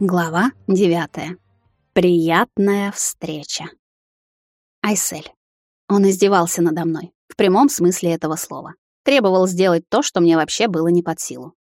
Глава 9. Приятная встреча. Айсель. Он издевался надо мной, в прямом смысле этого слова. Требовал сделать то, что мне вообще было не под силу.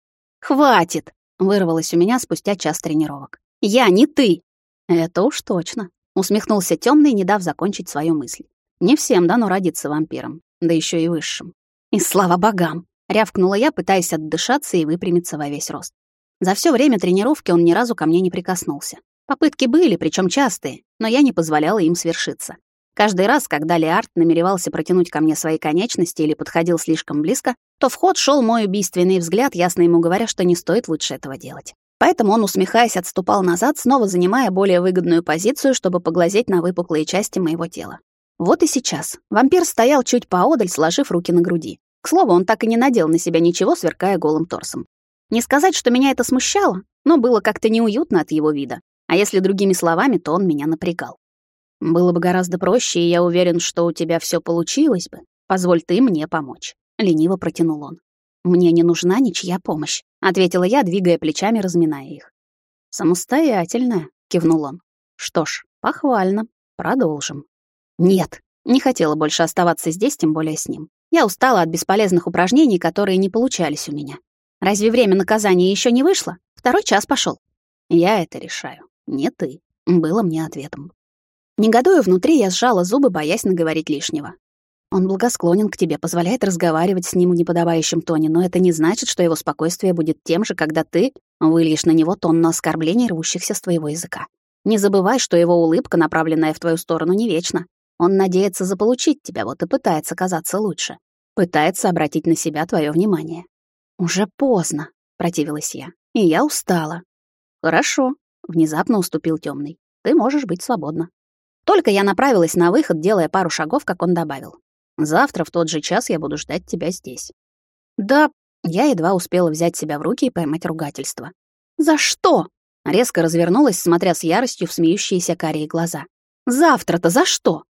«Хватит!» — вырвалось у меня спустя час тренировок. «Я не ты!» «Это уж точно», — усмехнулся темный, не дав закончить свою мысль. «Не всем дано родиться вампиром, да еще и высшим». «И слава богам!» — рявкнула я, пытаясь отдышаться и выпрямиться во весь рост. За все время тренировки он ни разу ко мне не прикоснулся. Попытки были, причем частые, но я не позволяла им свершиться. Каждый раз, когда Леард намеревался протянуть ко мне свои конечности или подходил слишком близко, то в ход шел мой убийственный взгляд, ясно ему говоря, что не стоит лучше этого делать. Поэтому он, усмехаясь, отступал назад, снова занимая более выгодную позицию, чтобы поглазеть на выпуклые части моего тела. Вот и сейчас. Вампир стоял чуть поодаль, сложив руки на груди. К слову, он так и не надел на себя ничего, сверкая голым торсом. Не сказать, что меня это смущало, но было как-то неуютно от его вида. А если другими словами, то он меня напрягал. Было бы гораздо проще, и я уверен, что у тебя все получилось бы. Позволь ты мне помочь. Лениво протянул он. Мне не нужна ничья помощь, ответила я, двигая плечами, разминая их. Самостоятельная, кивнул он. Что ж, похвально. Продолжим. Нет, не хотела больше оставаться здесь, тем более с ним. Я устала от бесполезных упражнений, которые не получались у меня. Разве время наказания еще не вышло? Второй час пошел. Я это решаю, не ты, было мне ответом. Негодуя внутри, я сжала зубы, боясь наговорить лишнего. Он благосклонен к тебе, позволяет разговаривать с ним в неподобающем тоне, но это не значит, что его спокойствие будет тем же, когда ты выльешь на него тонну оскорблений, рвущихся с твоего языка. Не забывай, что его улыбка, направленная в твою сторону, не вечна. Он надеется заполучить тебя, вот и пытается казаться лучше. Пытается обратить на себя твое внимание. «Уже поздно», — противилась я. «И я устала». «Хорошо», — внезапно уступил темный. «Ты можешь быть свободна». Только я направилась на выход, делая пару шагов, как он добавил. «Завтра в тот же час я буду ждать тебя здесь». «Да...» Я едва успела взять себя в руки и поймать ругательство. «За что?» Резко развернулась, смотря с яростью в смеющиеся карие глаза. «Завтра-то за что?»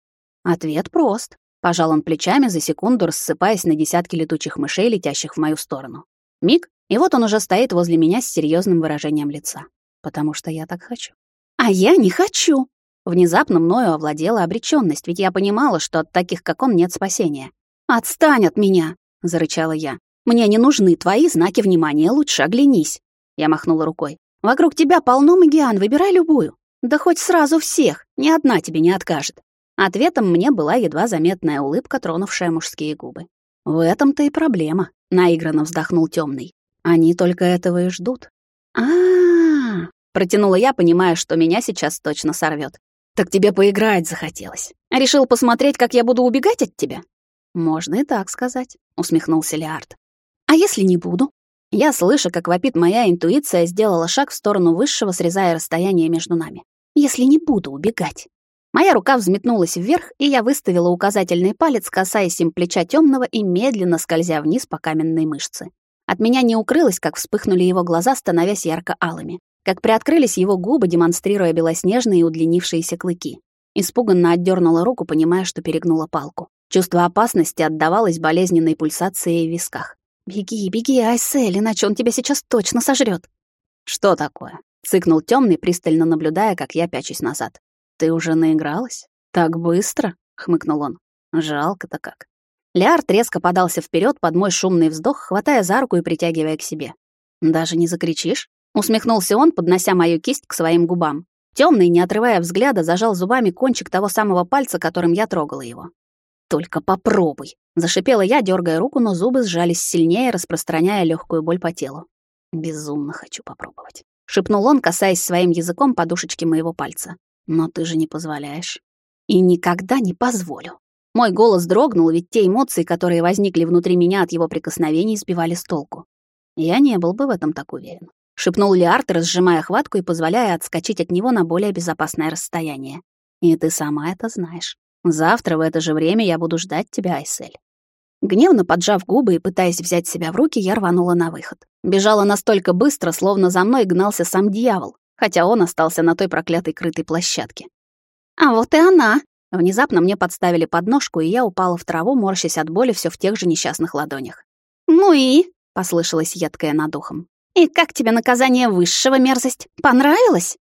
Ответ прост. Пожал он плечами за секунду, рассыпаясь на десятки летучих мышей, летящих в мою сторону. Миг, и вот он уже стоит возле меня с серьезным выражением лица. Потому что я так хочу. А я не хочу. Внезапно мною овладела обречённость, ведь я понимала, что от таких, как он, нет спасения. «Отстань от меня!» — зарычала я. «Мне не нужны твои знаки внимания, лучше оглянись!» Я махнула рукой. «Вокруг тебя полно магиан, выбирай любую. Да хоть сразу всех, ни одна тебе не откажет». Ответом мне была едва заметная улыбка, тронувшая мужские губы. В этом-то и проблема, наигранно вздохнул темный. Они только этого и ждут. А, -а, -а, -а протянула я, понимая, что меня сейчас точно сорвет. Так тебе поиграть захотелось. Решил посмотреть, как я буду убегать от тебя? Можно и так сказать, усмехнулся Леард. А если не буду? Я, слыша, как вопит моя интуиция, сделала шаг в сторону высшего, срезая расстояние между нами. Если не буду убегать. Моя рука взметнулась вверх, и я выставила указательный палец, касаясь им плеча темного и медленно скользя вниз по каменной мышце. От меня не укрылось, как вспыхнули его глаза, становясь ярко-алыми, как приоткрылись его губы, демонстрируя белоснежные и удлинившиеся клыки. Испуганно отдернула руку, понимая, что перегнула палку. Чувство опасности отдавалось болезненной пульсацией в висках. «Беги, беги, Айсель, иначе он тебя сейчас точно сожрет. «Что такое?» — цыкнул темный, пристально наблюдая, как я пячусь назад. «Ты уже наигралась? Так быстро?» — хмыкнул он. «Жалко-то как». Леард резко подался вперед под мой шумный вздох, хватая за руку и притягивая к себе. «Даже не закричишь?» — усмехнулся он, поднося мою кисть к своим губам. Темный, не отрывая взгляда, зажал зубами кончик того самого пальца, которым я трогала его. «Только попробуй!» — зашипела я, дергая руку, но зубы сжались сильнее, распространяя легкую боль по телу. «Безумно хочу попробовать», — шепнул он, касаясь своим языком подушечки моего пальца. Но ты же не позволяешь. И никогда не позволю. Мой голос дрогнул, ведь те эмоции, которые возникли внутри меня от его прикосновений, сбивали с толку. Я не был бы в этом так уверен. Шепнул Лиард, разжимая хватку и позволяя отскочить от него на более безопасное расстояние. И ты сама это знаешь. Завтра в это же время я буду ждать тебя, Айсель. Гневно поджав губы и пытаясь взять себя в руки, я рванула на выход. Бежала настолько быстро, словно за мной гнался сам дьявол, хотя он остался на той проклятой крытой площадке. «А вот и она!» Внезапно мне подставили подножку, и я упала в траву, морщась от боли все в тех же несчастных ладонях. «Ну и?» — послышалось едкое над ухом. «И как тебе наказание высшего, мерзость? Понравилось?»